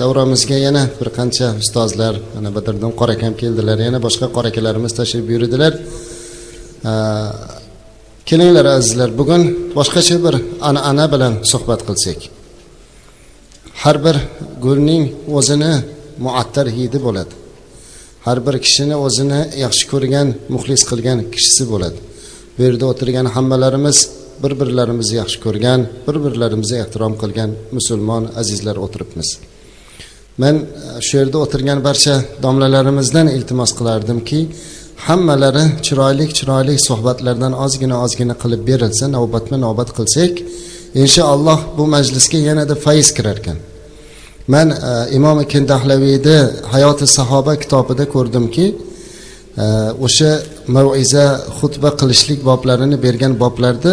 davramizga yana bir qancha ustozlar mana badriddin qora akam keldilar yana boshqa qora akalarimiz tashrif buyurdilar. Kelinglar azizlar bugun boshqacha bir an'ana bilan suhbat qilsak. Har bir gulning o'zini muattar hidi bo'ladi. Har bir kishini o'zini yaxshi ko'rgan muxlis qilgan kishisi bo'ladi. Bu yerda o'tirgan hammalarimiz bir birlarimizni yaxshi ko'rgan bir birlarimizni ehtirom qilgan musulmon azizlar o'tiribmiz. Men e, shu yerda o'tirgan barcha domlalarimizdan iltimos qilardimki hammalari chiroyli chiroyli suhbatlardan ozgina ozgina qilib berilsa navbatma navbat qilsak inshaalloh bu majlisga yanada fayz kirar ekan man e, imom kindahlaviyni hayoti sahoba kitobida ko'rdimki e, o'sha maviza xutba qilishlik boblarini bergan boblarda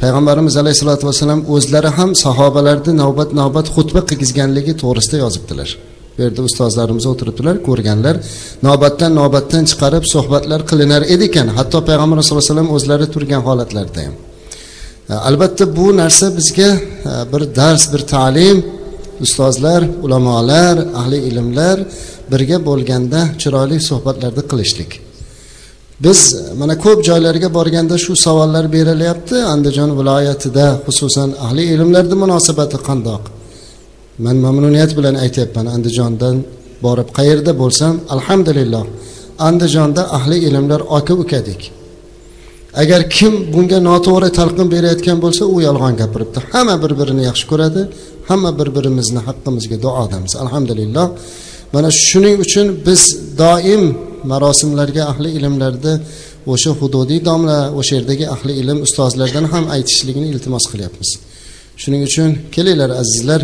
payg'ambarimiz alayhissalotu vassalam o'zlari ham sahobalarni navbat navbat xutba qilgizganligi to'g'risida yozibdilar. Bu yerda ustozlarimiz o'tiribdilar ko'rganlar navbatdan navbatdan chiqarib suhbatlar qilinar edi ekan hatto payg'ambar sallallohu alayhi vasallam o'zlari turgan holatlarda ham. E, albatta bu narsa bizga e, bir dars bir ta'lim ustozlar ulamolar ahli ilmlar birga bo'lganda chiroyli suhbatlarni qilishlik. Biz e, mana ko'p joylarga borganda shu savollar berilyapti. Andijon viloyatida xususan ahli ilmlarni munosabati qandoq? Man mamnuniyat bilan aytyapman andijondan borib qayerda bo'lsam alhamdulillah andijonda ahli ilmlar aka ukadik. Agar kim bunga noto'g'ri talqin berayotgan bo'lsa u yolg'on gapiribdi. Hamma bir birini yaxshi ko'radi hamma bir birimizni haqqimizga duodamiz alhamdulillah. Mana shuning uchun biz doim marosimlarga ahli ilmlarni o'sha hududiy domla o'sha yerdagi ahli ilm ustozlardan ham aytishligini iltimos qilyapmiz. Shuning uchun kelinglar azizlar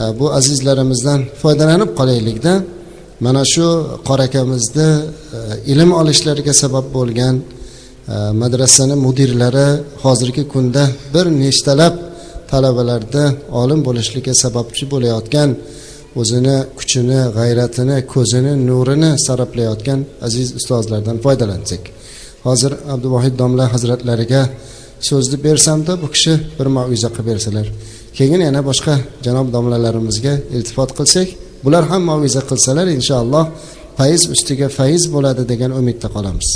e, bu azizlarimizdan foydalanib qolaylikda mana shu qorakamizni e, ilm olishlariga sabab bo'lgan e, madrasani mudirlari hozirgi kunda bir nechtalab talabalarda olim bo'lishlikka sababchi bo'layotgan o'zini kuchini g'ayratini ko'zini nurini sarflayotgan aziz ustozlardan foydalansak hozir abduvohid domla hazratlariga so'zni bersamda bu kishi bir maviza qilib bersalar keyin yana boshqa janob domlalarimizga iltifot qilsak bular ham maviza qilsalar inshaalloh fayz ustiga fayz bo'ladi degan umidda qolamiz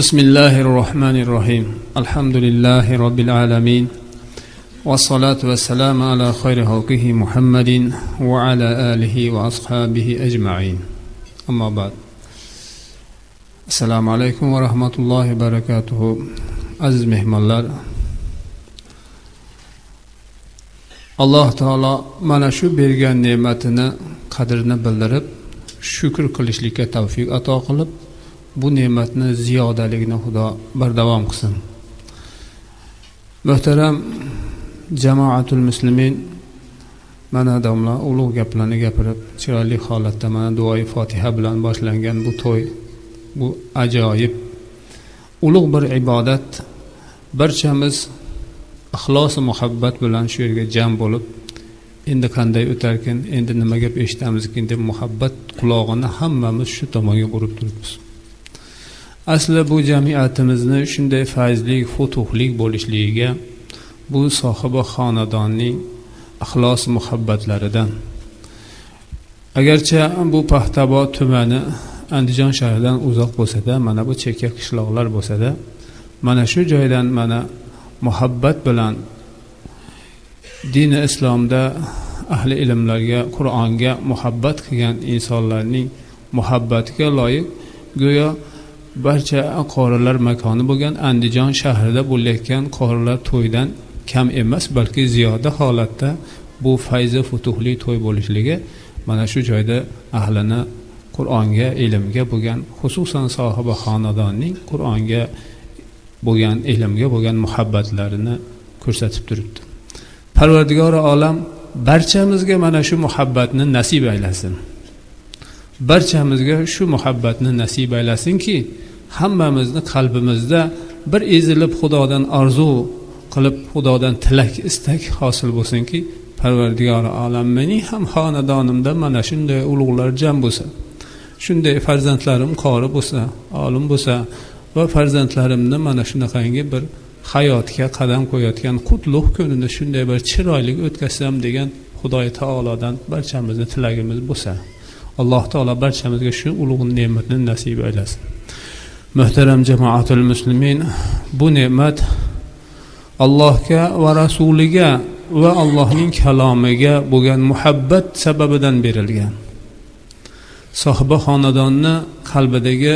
بسم الله الرحمن الرحيم الحمد لله رب العالمين والصلاة والسلام على خير خلقه محمد وعلى آله وأصحابه أجمعين أما بعد السلام عليكم ورحمة الله وبركاته عزيز مهمالlar alloh taolo mana shu bergan ne'matini qadrini bildirib shukur qilishlikka tavfiq ato qilib bu ne'matni ziyodaligini xudo bardavom qilsin muhtaram jamoatul muslimin mana domla ulug' gaplarni gapirib chiroyli holatda mana duoyi fotiha bilan boshlangan bu to'y bu ajoyib. Ulug' bir ibodat barchamiz ixlos muhabbat bilan shu yerga jam bo'lib endi qanday o'tarkin endi nima gap eshitamizkin deb muhabbat qulog'ini hammamiz shu tomonga urib turibmiz. Asli bu jamiyatimizni shunday fayzli futuhlik bo'lishligiga bu sohibi xonadonning ixlos muhabbatlaridan. Agarcha bu paxtabo tumani andijon shahridan uzoq bo'lsada mana bu chekka qishloqlar bo'lsada mana shu joydan mana muhabbat bilan dini islomda ahli ilmlarga qur'onga muhabbat qilgan insonlarning muhabbatiga loyiq go'yo barcha qorilar makoni bo'lgan andijon shahrida bo'layotgan qorilar to'ydan kam emas balki ziyoda holatda bu fayzi futuhli to'y bo'lishligi mana shu joyda ahlini qur'onga ilmga bo'lgan xususan sohibi xonadonning qur'onga bo'lgan ilmga bo'lgan muhabbatlarini ko'rsatib turibdi. Parvardigori olam barchamizga mana shu muhabbatni nasib aylasin. Barchamizga shu muhabbatni nasib aylasinki hammamizni qalbimizda bir ezilib xudodan orzu qilib xudodan tilak istak hosil bo'lsinki parvardigori olam mening ham xonadonimda mana shunday ulug'lar jam bo'lsa shunday farzandlarim qori bo'lsa olim bo'lsa va farzandlarimni mana shunaqangi bir hayotga qadam qo'yayotgan qutlug' kunini shunday bir chiroyli o'tkazsam degan xudoy taolodan barchamizni tilagimiz bo'lsa alloh taolo barchamizga shu ulug' ne'matni nasib aylasin. Muhtaram jamoatul muslimin bu ne'mat allohga va rasuliga va allohning kalomiga bo'lgan muhabbat sababidan berilgan. Sohiba xonadonni qalbidagi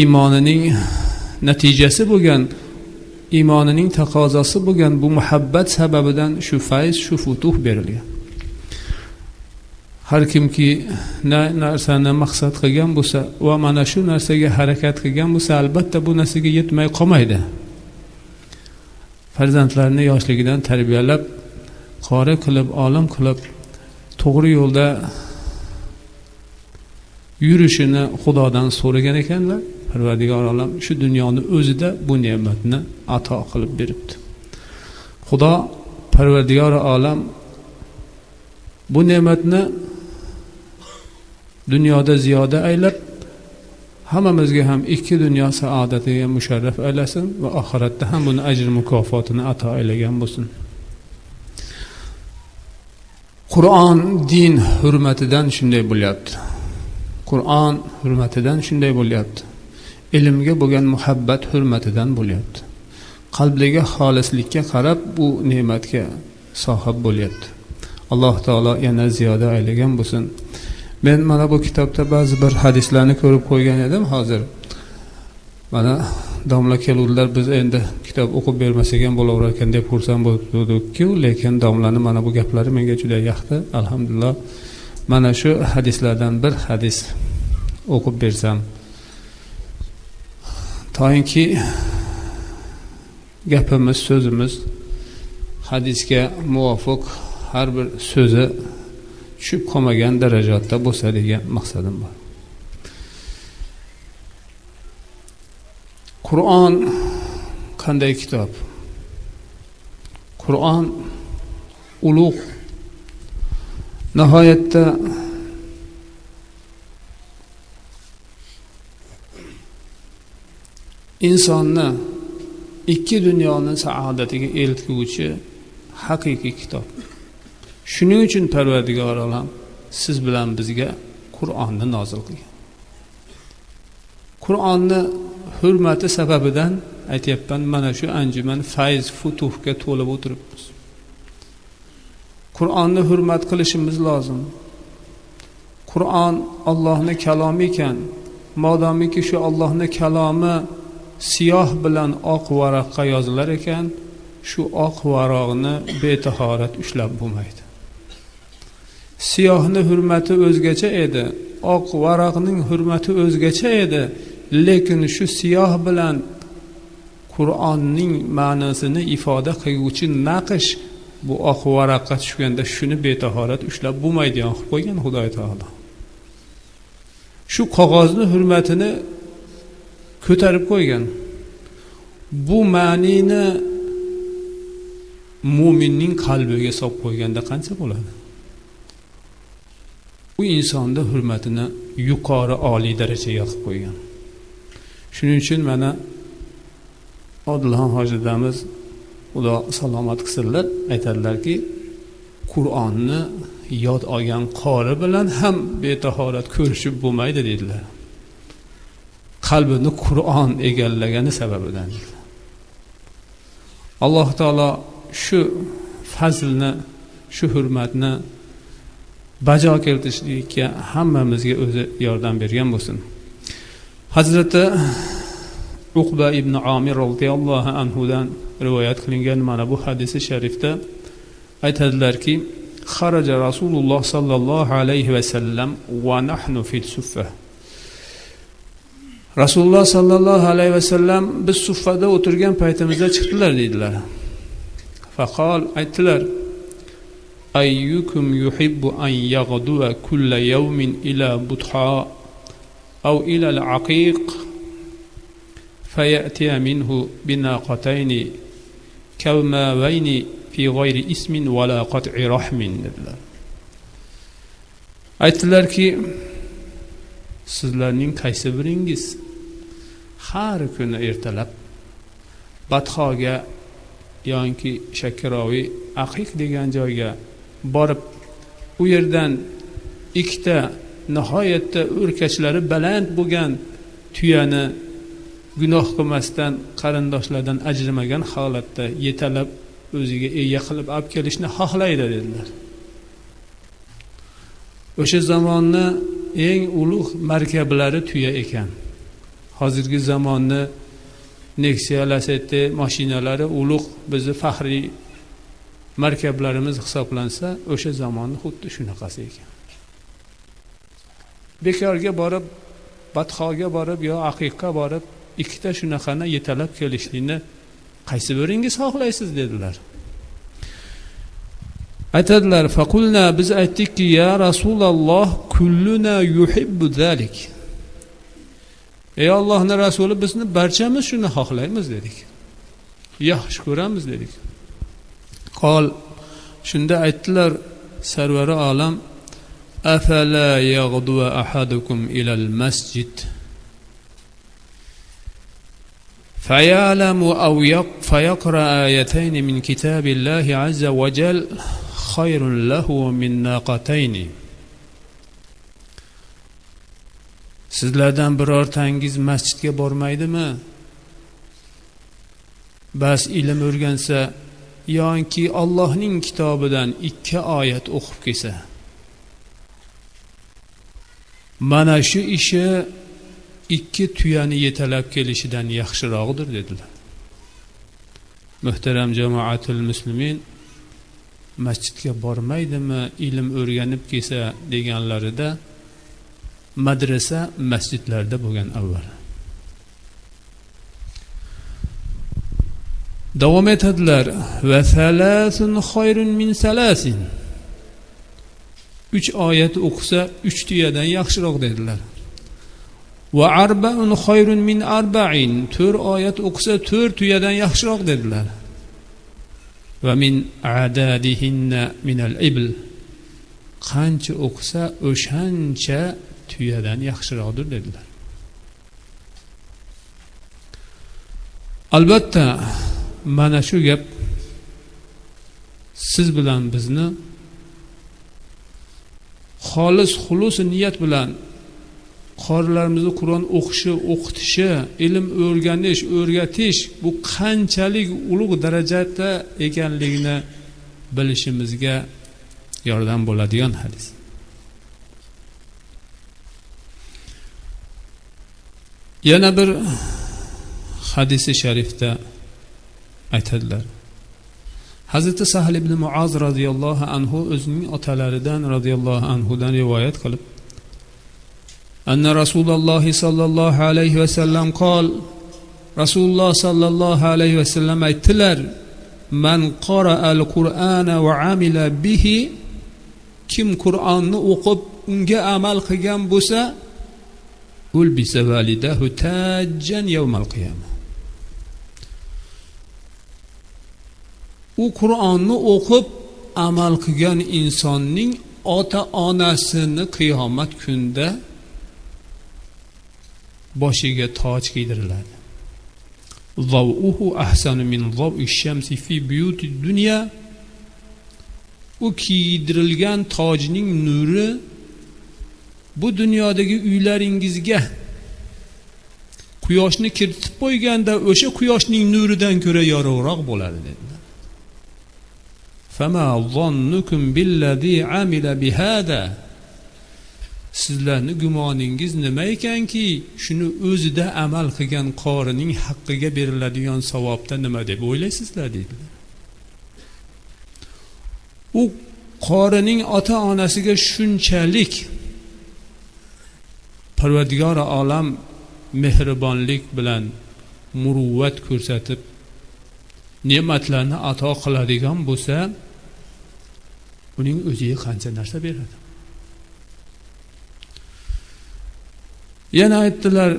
iymonining natijasi bo'lgan iymonining taqozosi bo'lgan bu muhabbat sababidan shu fayz shu futuh berilgan. Har kimki na narsani maqsad qilgan bo'lsa va mana shu narsaga harakat qilgan bo'lsa albatta bu narsaga yetmay qolmaydi. Farzandlarini yoshligidan tarbiyalab qori qilib olim qilib to'g'ri yo'lda yurishini xudodan so'ragan ekanlar. Parvardigor olam shu dunyoni o'zida bu ne'matni ato qilib beribdi. Xudo parvardigor olam bu ne'matni dunyoda ziyoda aylab hammamizga ham ikki dunyo saodatiga musharraf aylasin va oxiratda ham buni ajr mukofotini ato aylagan bo'lsin. Qur'on din hurmatidan shunday bo'lyapti. Qur'on hurmatidan shunday bo'lyapti. Ilmga bo'lgan muhabbat hurmatidan bo'lyapti. Qalbdagi xolislikka qarab bu ne'matga sohib bo'lyapti. Alloh taolo yana ziyoda aylagan bo'lsin. Men mana bu kitobda ba'zi bir hadislarni ko'rib qo'ygan edim hozir. Mana domla keluvdilar biz endi kitob o'qib bermasak ham bo'laverar ekan deb xursand bo'lgandiku lekin domlani mana bu gaplari menga juda yoqdi alhamdulillah. Mana shu hadislardan bir hadis o'qib bersam. Toinki gapimiz so'zimiz hadisga muvofiq har bir so'zi tushib qolmagan darajada bo'lsa degan maqsadim bor. Qur'on qanday kitob? Qur'on ulug' nihoyatda insonni ikki dunyoni saodatiga eltguvchi haqiqiy kitob. Shuning uchun parvardigor olam siz bilan bizga qur'onni nozil qilgan. Qur'onni hurmati sababidan aytyapman mana shu anjuman fayz futuhga to'lib o'tiribmiz. Qur'onni hurmat qilishimiz lozim. Qur'on ollohni kalomi ekan modomiki shu ollohni kalomi siyoh bilan oq varaqqa yozilar ekan shu oq varog'ni betahorat ushlab bo'lmaydi. Siyohni hurmati o'zgacha edi. Oq varaqning hurmati o'zgacha edi. Lekin shu siyoh bilan qur'onning ma'nosini ifoda qilguvchi naqsh bu oq varaqqa tushganda shuni betahorat ushlab bo'lmaydigan qilib qo'ygan xudo taolo. Shu qog'ozni hurmatini ko'tarib qo'ygan. Bu ma'nini mo'minning qalbiga solib qo'yganda qancha bo'ladi? U insonni hurmatini yuqori oliy darajaga qilib qo'ygan. Shuning uchun mana odilxon hoji dadamiz xudo salomat qilsinlar. Aytadilarki qur'onni yod olgan qori bilan ham betahorat ko'rishib bo'lmaydi dedilar. Qalbini qur'on egallagani sababidan. Alloh taolo shu fazlni shu hurmatni bajo keltirishlikka hammamizga o'zi yordam bergan bo'lsin. Hazrati uqba ibn omir roziyallohu anhudan rivoyat qilingan mana bu hadisi sharifda aytadilarki xaraja rasululloh sollallohu alayhi vasallam va nahnu fil suffa rasululloh sollallohu alayhi vasallam biz suffada o'tirgan paytimizda chiqdilar deydilar. Faqol aytdilar أيكم يحب أن يغدو كل يوم إلى بطحاء أو إلى العقيق؟ فيأتي منه بناقتين كوما بين في غير اسم ولا قطع رحم. أيتلر كي sizlarning qaysi biringiz? Har kuni ertalab badhoga yoki shakkiroviy aqiq degan borib u yerdan ikkita nihoyatda o'rkachlari baland bo'lgan tuyani gunoh qilmasdan qarindoshlardan ajrimagan holatda yetalab o'ziga ega qilib olib kelishni xohlaydi dedilar. O'sha zamonni eng ulug' markablari tuya ekan. Hozirgi zamonni nexia lasetti mashinalari ulug' bizni faxriy markablarimiz hisoblansa o'sha zamonni xuddi shunaqasi ekan. Bekorga borib badhoga borib yo aqiqqa borib ikkita shunaqani yetalab kelishlikni qaysi biringiz xohlaysiz dedilar. Aytadilar faqulna biz aytdikki ya rasululloh kulluna yuhibbu zalik. Ey ollohni rasuli bizni barchamiz shuni xohlaymiz dedik. Yaxshi ko'ramiz dedik. qol shunda aytdilar sarvari olam afala yag'duva ahadukum ilal masjid فيعلم أو فيقرأ آيتين من كتاب الله عز وجل خير له من ناقتين sizlardan birortangiz masjidga bormaydimi bas ilm o'rgansa yoki ollohning kitobidan ikki oyat o'qib kelsa. Mana shu ishi ikki tuyani yetalab kelishidan yaxshiroqdir dedilar. Muhtaram jamoatul muslimin masjidga bormaydimi ilm o'rganib kelsa deganlarida madrasa masjidlarda bo'lgan avval. Davom etadilar. Va salasun xoyrun min salasin. Uch oyat o'qisa uch tuyadan yaxshiroq dedilar. Va arbaun xoyrun min arbain. To'rt oyat o'qisa to'rt tuyadan yaxshiroq dedilar. Va min adadihinna minal ibl qancha o'qisa o'shancha tuyadan yaxshiroqdir dedilar. Albatta mana shu gap siz bilan bizni xolis xulus niyat bilan qorilarimizni qur'on o'qishi o'qitishi ilm o'rganish o'rgatish bu qanchalik ulug' darajada ekanligini bilishimizga yordam bo'ladigan hadis. Yana bir hadisi sharifda aytadilar hazrati sahl ibn muoz roziyallohu anhu o'zining otalaridan roziyallohu anhudan rivoyat qilib أن رسول الله صلى الله عليه وسلم قال رسول الله صلى الله عليه وسلم aytdilar من قرأ القرآن وعمل به kim qur'onni o'qib unga amal qilgan bo'lsa ulbisa validahu tajjan yawmal qiyama u qur'onni o'qib amal qilgan insonning ota onasini qiyomat kunida boshiga toj kiydiriladi. Ahsanu min shamsi fi buyuti dunya. U kiydirilgan tojning nuri bu dunyodagi uylaringizga quyoshni kiritib qo'yganda o'sha quyoshning nuridan ko'ra yorug'roq bo'ladi dedi. Dedilar sizlarni gumoningiz nima ekanki shuni o'zida amal qilgan qorining haqqiga beriladigan savobda nima deb o'ylaysizlar deydilar u qorining ota onasiga shunchalik parvardigori olam mehribonlik bilan muruvvat ko'rsatib ne'matlarni ato qiladigan bo'lsa buning o'ziga qancha narsa beradi. Yana aytdilar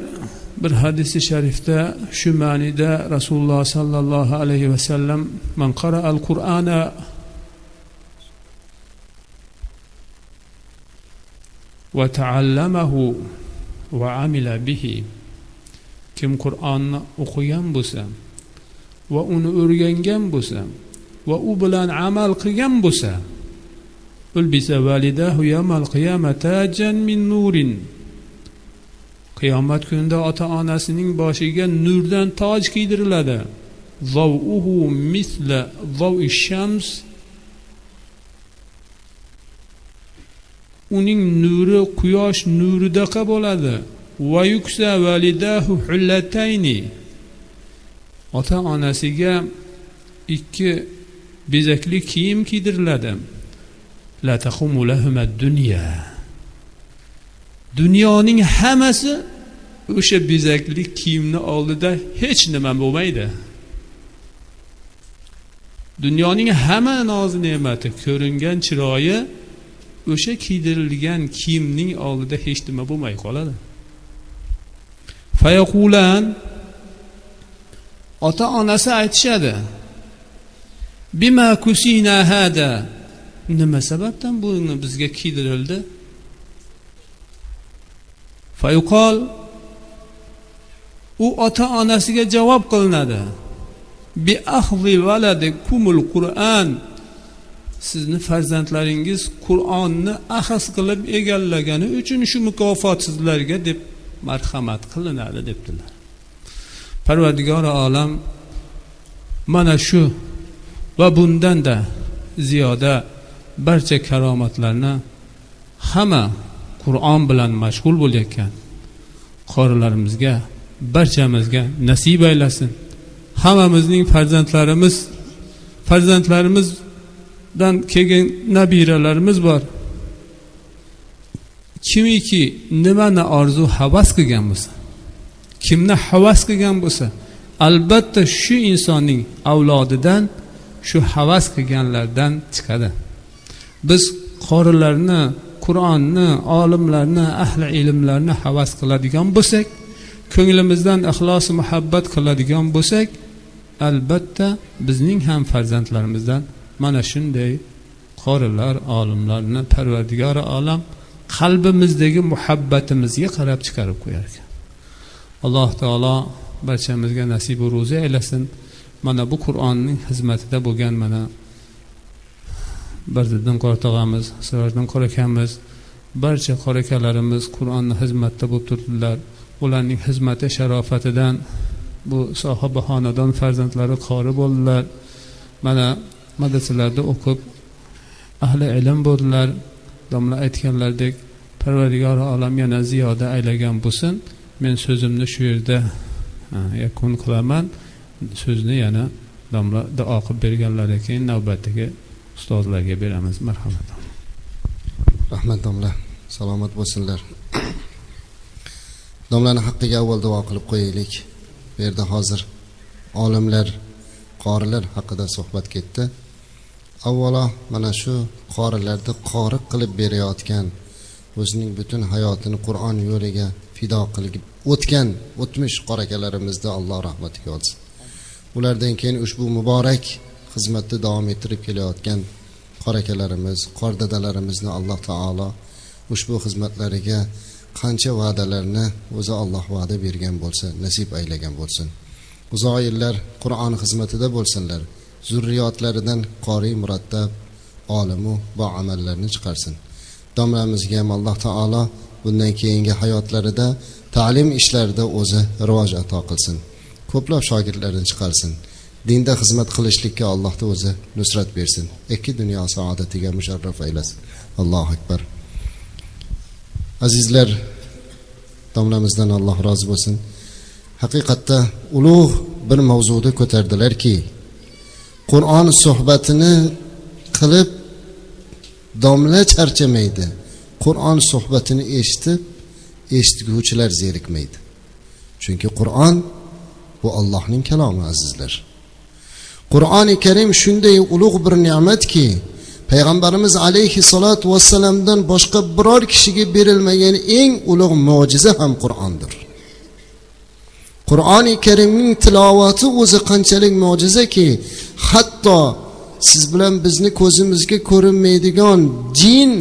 bir hadisi sharifda shu ma'nida rasululloh sollallohu alayhi vasallam man qara al qur'ana va taallamahu va amila bihi. Kim qur'onni o'qigan bo'lsa va uni o'rgangan bo'lsa va u bilan amal qilgan bo'lsa qiyomat kunida ota onasining boshiga nurdan toj kiydiriladi. Misla shams. Uning nuri quyosh nuridaqa bo'ladi. Va yuksa validahu hullatayni ota onasiga ikki bezakli kiyim kiydiriladi. Dunyoning hammasi o'sha bezakli kiyimni oldida hech nima bo'lmaydi. Dunyoning hamma nozi ne'mati ko'ringan chiroyi o'sha kiydirilgan kiyimning oldida hech nima bo'lmay qoladi. Fayaqulan ota onasi aytishadi bima kusina hada? Nima sababdan buni bizga kiydirildi? Fayuqol u ota onasiga javob qilinadi. Bi ahli valadi kumul qur'an. Sizni farzandlaringiz qur'onni ahs qilib egallagani uchun shu mukofot sizlarga deb marhamat qilinadi debdilar. Parvardigori olam mana shu va bundan da ziyoda barcha karomatlarni hamma qur'on bilan mashg'ul bo'layotgan. Qorilarimizga barchamizga nasib aylasin. Hammamizning farzandlarimiz farzandlarimizdan keyin nabiralarimiz bor. Kimiki nimani orzu havas qilgan bo'lsa kimni havas qilgan bo'lsa albatta shu insonning avlodidan shu havas qilganlardan chiqadi. Biz qorilarni qur'onni olimlarni ahli ilmlarni havas qiladigan bo'lsak ko'nglimizdan ixlos muhabbat qiladigan bo'lsak albatta bizning ham farzandlarimizdan mana shunday qorilar olimlarni parvardigori olam qalbimizdagi muhabbatimizga qarab chiqarib qo'yar ekan. Alloh taolo barchamizga nasibu ro'zi aylasin. Mana bu qur'onning xizmatida bo'lgan mana bardiddin qoratog'amiz sirojdan qorakamiz barcha qorakalarimiz qur'onni xizmatida bo'lib turdilar. Ularning xizmati sharofatidan bu sohibi xonadon farzandlari qori bo'ldilar. Mana madrasalarda o'qib ahli ilm bo'ldilar. Domla aytganlaridek parvardigori olam yana ziyoda aylagan bo'lsin men so'zimni shu yerda yakun qilaman so'zni yana domla duo qilib berganlaridan keyin navbatdagi ustozlarga beramiz. Marhamat. Rahmat domla salomat bo'lsinlar. Domlani haqqiga avval duo qilib qo'yaylik. Bu yerda hozir olimlar qorilar haqida suhbat ketdi. Avvalo mana shu qorilarni qori qilib berayotgan o'zining butun hayotini qur'on yo'liga fido qilib o'tgan o'tmish qorakalarimizni alloh rahmatiga olsin. Ulardan keyin ushbu muborak xizmatni davom ettirib kelayotgan qorakalarimiz qordadalarimizni alloh taolo ushbu xizmatlariga qancha va'dalarni o'zi alloh va'da bergan bo'lsa nasib aylagan bo'lsin. Uzoq yillar qur'on xizmatida bo'lsinlar zurriyotlaridan qoriy murattab olimu va amallarni chiqarsin. Domlamizga ham alloh taolo bundan keyingi hayotlarida ta'lim ishlarida o'zi rivoj ato qilsin. Ko'plab shogirdlarni chiqarsin. Dinda xizmat qilishlikka allohni o'zi nusrat bersin. Ikki dunyo saodatiga musharraf aylasin. Allohu akbar. Azizlar domlamizdan alloh rozi bo'lsin. Haqiqatda ulug' bir mavzuni ko'tardilarki qur'on suhbatini qilib domla charchamaydi. Qur'on suhbatini eshitib eshitguvchilar zerikmaydi. Chunki qur'on bu allohning kalomi azizlar. Qur'oni karim shunday ulug' bir ne'matki payg'ambarimiz alayhissalotu vassalamdan boshqa biror kishiga berilmagan eng ulug' mo'jiza ham qur'ondir. Qur'oni karimning tilovati o'zi qanchalik mo'jizaki hatto siz bilan bizni ko'zimizga ko'rinmaydigan jin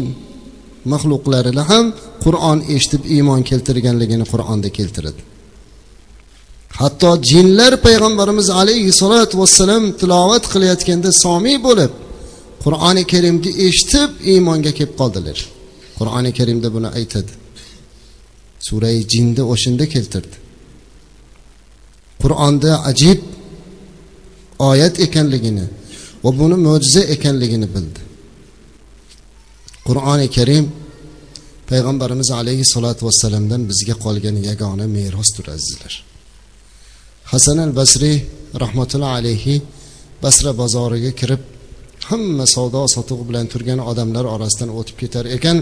maxluqlarini ham qur'on eshitib iymon keltirganligini qur'onda keltiradi. Hatto jinlar payg'ambarimiz alayhissalotu vassalam tilovat qilayotganda somiy bo'lib qur'oni karimni eshitib iymonga kelib qoldilar. Qur'oni karimda buni aytadi. Surai jinni o'shanda keltirdi. Qur'onda ajib oyat ekanligini va buni mo'jiza ekanligini bildi. Qur'oni karim payg'ambarimiz alayhissalotu vassalamdan bizga qolgan yagona merosdir azizlar. Hasan al basriy rahmatulloh alayhi basra bozoriga kirib hamma savdo sotuv bilan turgan odamlar orasidan o'tib ketar ekan.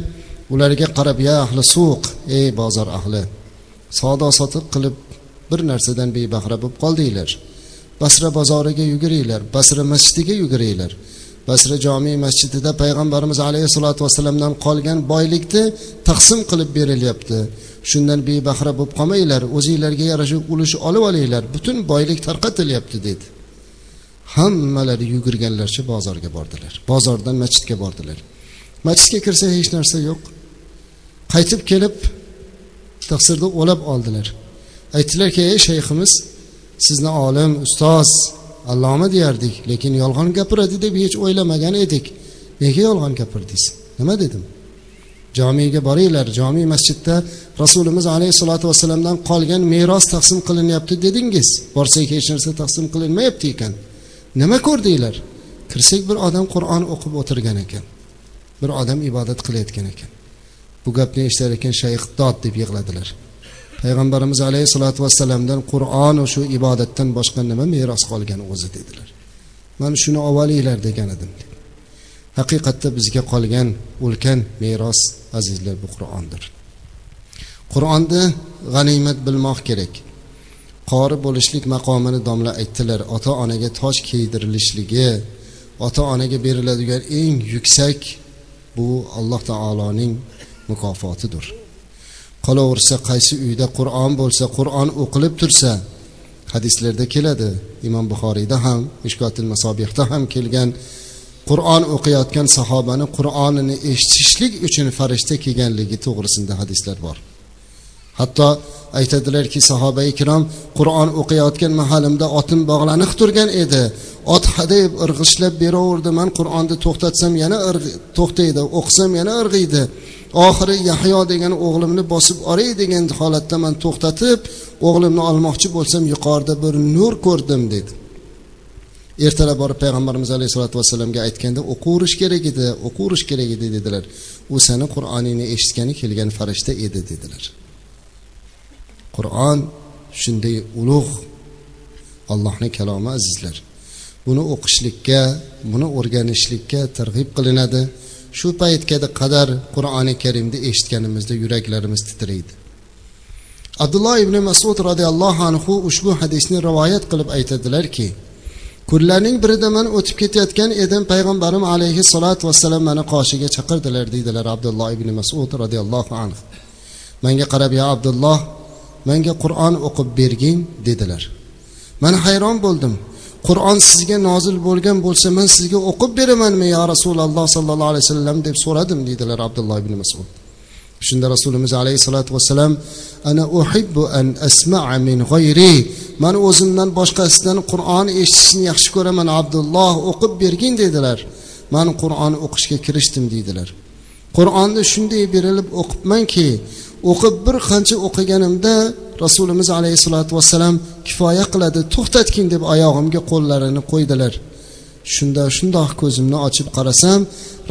Ularga qarab ya ahli suq ey bozor ahli savdo sotiq qilib bir narsadan bebahra bo'lib qoldinglar. Basra bozoriga yuguringlar basra masjidiga yuguringlar. Basra jomiy masjidida payg'ambarimiz alayhissalotu vassalamdan qolgan boylikni taqsim qilib berilyapti. Shundan bebahra bo'lib qolmanglar o'zinglarga yarasha ulush olib olinglar butun boylik tarqatilyapti dedi. Hammalari yugurganlarcha bozorga bordilar bozordan masjidga bordilar. Masjidga kirsa hech narsa yo'q. Qaytib kelib taqsirni o'lab oldilar. Aytdilarki ey shayximiz sizni olim ustoz alloma deyardik lekin yolg'on gapiradi deb hech o'ylamagan edik. Nega yolg'on gapirdingiz nima dedim? Jomiga boringlar jomi masjidda rasulimiz alayhissalotu vassalamdan qolgan meros taqsim qilinyapti dedingiz. Borsak hech narsa taqsim qilinmayapti ekan. Nima ko'rdinglar? Kirsak bir odam qur'on o'qib o'tirgan ekan. Bir odam ibodat qilayotgan ekan. Bu gapni eshitar ekan shayx dod deb yig'ladilar. Payg'ambarimiz alayhissalotu vassalamdan qur'on shu ibodatdan boshqa nima meros qolgan o'zi dedilar. Mana shuni olvolinglar degan edim. Haqiqatda bizga qolgan ulkan meros azizlar bu qur'ondir. Qur'onni g'animat bilmoq kerak. Qori bo'lishlik maqomini domla aytdilar. Ota onaga toj kiydirilishligi ota onaga beriladigan eng yuksak bu alloh taoloning mukofotidir. Qolaversa qaysi uyda qur'on bo'lsa qur'on o'qilib tursa hadislarda keladi. Imom buxoriyda ham mishkotil masobihda ham kelgan qur'on o'qiyotgan sahobani qur'onini eshitishlik uchun farishta kelganligi to'g'risida hadislar bor. Hatto aytadilarki sahoba ikrom qur'on o'qiyotgan mahalimda otim bog'lanib turgan edi. Ot hadeb irg'ishlab beraverdi man qur'onni to'xtatsam yana to'xtaydi o'qisam yana irg'iydi. Oxiri yahyo degan o'g'limni bosib olay degan holatda man to'xtatib o'g'limni olmoqchi bo'lsam yuqorida bir nur ko'rdim dedi. Ertalab borib payg'ambarimiz alayhissalotu vassalamga aytganda o'qiverish kerak edi o'qiverish kerak edi dedilar. U sani qur'oningni eshitgani kelgan farishta edi dedilar. Qur'on shunday ulug' allohni kalomi azizlar. Buni o'qishlikka buni o'rganishlikka targ'ib qilinadi. Shu paytga qadar qur'oni karimni eshitganimizda yuraklarimiz titraydi. Abdulloh ibn masud roziyallohu anhu ushbu hadisni rivoyat qilib aytadilarki kunlarning birida man o'tib ketayotgan edim payg'ambarim alayhissalotu vassalam mani qoshiga chaqirdilar deydilar abdulloh ibn masud roziyallohu anhu. Manga qarab yo abdulloh menga qur'on o'qib bergin dedilar. Man hayron bo'ldim. Qur'on sizga nozil bo'lgan bo'lsa man sizga o'qib beramanmi yo rasululloh sollallohu alayhi vasallam deb so'radim deydilar abdulloh ibn masud. Shunda rasulimiz alayhissalotu vassalam ana uhibbu an asmaa min g'ayri. Man o'zimdan boshqasidan qur'on eshitishni yaxshi ko'raman abdulloh o'qib bergin dedilar. Man qur'on o'qishga kirishdim deydilar qur'onni shunday berilib o'qibmanki o'qib bir qancha o'qiganimda rasulimiz alayhissalotu vassalam kifoya qiladi to'xtatgin deb oyog'imga qo'llarini qo'ydilar. Shunda shundoq ko'zimni ochib qarasam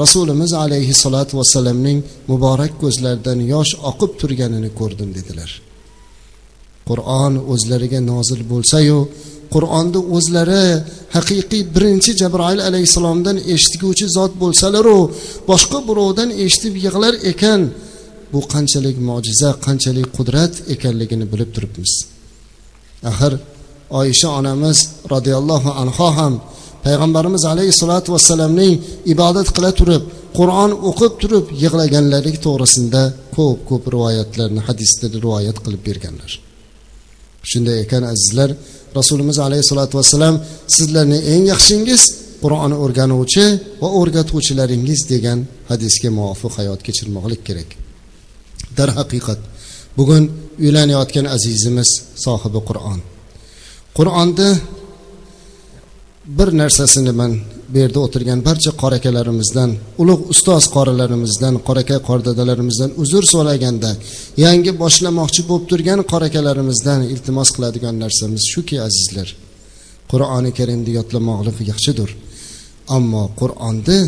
rasulimiz alayhissalotu vassalamning muborak ko'zlaridan yosh oqib turganini ko'rdim dedilar. Qur'on o'zlariga nozil bo'lsayu qur'onni o'zlari haqiqiy birinchi jabroil alayhissalomdan eshitguvchi zot bo'lsalaru boshqa birovdan eshitib yig'lar ekan bu qanchalik mo'jiza qanchalik qudrat ekanligini bilib turibmiz. Axir oyisha onamiz roziyallohu anho ham payg'ambarimiz alayhissalotu vassalamning ibodat qila turib qur'on o'qib turib yig'laganlari to'g'risida ko'p ko'p rivoyatlarni hadisda rivoyat qilib berganlar. Shunday ekan azizlar rasulimiz alayhissalotu vassalam sizlarni eng yaxshingiz qur'on o'rganuvchi va o'rgatuvchilaringiz degan hadisga muvofiq hayot kechirmoqlik kerak. Darhaqiqat bugun uylanayotgan azizimiz sohibi qur'on. Qur'onni bir narsasini man bu yerda o'tirgan barcha qorakalarimizdan ulug' ustoz qorilarimizdan qoraka qordadalarimizdan uzr so'raganda yangi boshlamoqchi bo'lib turgan qorakalarimizdan iltimos qiladigan narsamiz shuki azizlar qur'oni karimni yodlamoqlik yaxshidir. Ammo qur'onni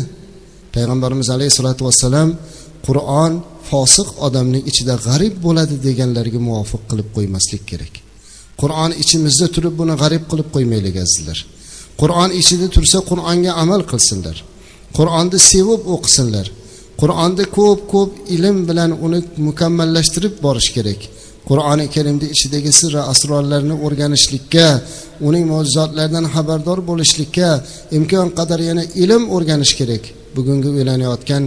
payg'ambarimiz alayhissalotu vassalam qur'on fosiq odamning ichida g'arib bo'ladi deganlarga muvofiq qilib qo'ymaslik kerak. Qur'on ichimizda turib buni g'arib qilib qo'ymaylik azizlar. Qur'on ichida tursa qur'onga amal qilsinlar. Qur'onni sevib o'qisinlar. Qur'onni ko'p ko'p ilm bilan uni mukammallashtirib borish kerak. Qur'oni karimni ichidagi sirra asrorlarni o'rganishlikka uning mo'jizotlaridan xabardor bo'lishlikka imkon qadar yana ilm o'rganish kerak. Bugungi uylanayotgan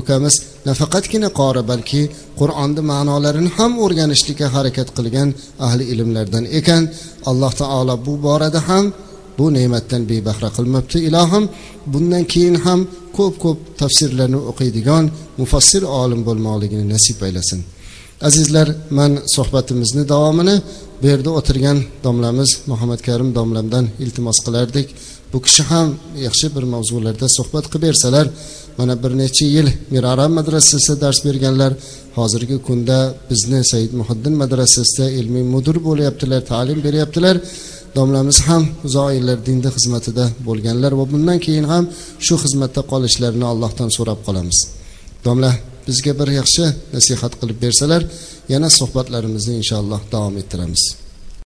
ukamiz nafaqatgina qori balki qur'onni ma'nolarini ham o'rganishlikka harakat qilgan ahli ilmlardan ekan. Alloh taolo bu borada ham bu ne'matdan bebahra qilmabdi ilohim. Bundan keyin ham ko'p ko'p tafsirlarni o'qiydigan mufassir olim bo'lmoqligini nasib aylasin. Azizlar man suhbatimizni davomini bu yerda o'tirgan domlamiz muhammad karim domlamdan iltimos qilardik. Bu kishi ham yaxshi bir mavzularda suhbat qilib bersalar mana bir necha yil miraram madrasasida dars berganlar hozirgi kunda bizni said muhiddin madrasasida ilmiy mudir bo'lyaptilar ta'lim beryaptilar. Domlamiz ham uzoq yillar dinda xizmatida bo'lganlar va bundan keyin ham shu xizmatda qolishlarini allohdan so'rab qolamiz. Domla bizga bir yaxshi nasihat qilib bersalar yana suhbatlarimizni inshaalloh davom ettiramiz.